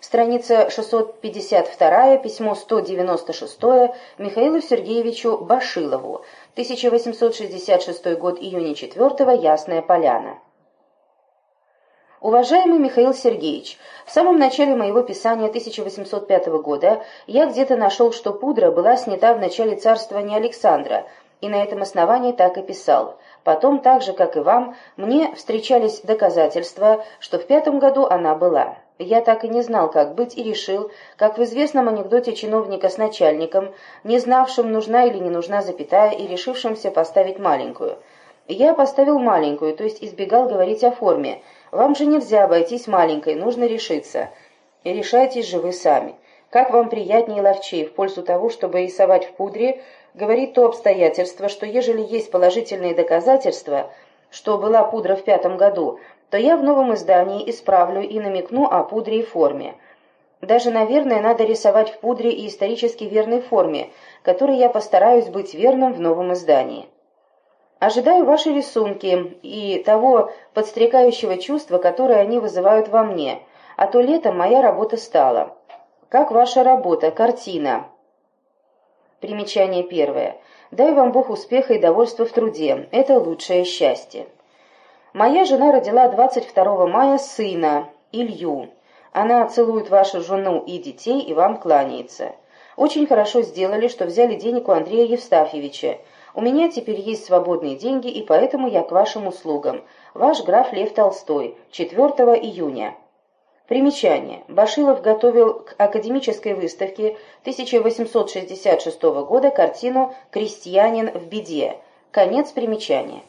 Страница 652, письмо 196 Михаилу Сергеевичу Башилову, 1866 год, июня 4 Ясная Поляна. Уважаемый Михаил Сергеевич, в самом начале моего писания 1805 года я где-то нашел, что пудра была снята в начале царствования Александра, и на этом основании так и писал. Потом, так же, как и вам, мне встречались доказательства, что в пятом году она была. Я так и не знал, как быть, и решил, как в известном анекдоте чиновника с начальником, не знавшим, нужна или не нужна запятая, и решившимся поставить маленькую. Я поставил маленькую, то есть избегал говорить о форме. Вам же нельзя обойтись маленькой, нужно решиться. И решайтесь же вы сами. Как вам приятнее и ловчее в пользу того, чтобы рисовать в пудре, говорит то обстоятельство, что ежели есть положительные доказательства, что была пудра в пятом году, то я в новом издании исправлю и намекну о пудре и форме. Даже, наверное, надо рисовать в пудре и исторически верной форме, которой я постараюсь быть верным в новом издании. Ожидаю ваши рисунки и того подстрекающего чувства, которое они вызывают во мне, а то летом моя работа стала. Как ваша работа, картина? Примечание первое. Дай вам Бог успеха и довольства в труде. Это лучшее счастье. Моя жена родила 22 мая сына, Илью. Она целует вашу жену и детей и вам кланяется. Очень хорошо сделали, что взяли денег у Андрея Евстафьевича. У меня теперь есть свободные деньги, и поэтому я к вашим услугам. Ваш граф Лев Толстой. 4 июня. Примечание. Башилов готовил к академической выставке 1866 года картину «Крестьянин в беде». Конец примечания.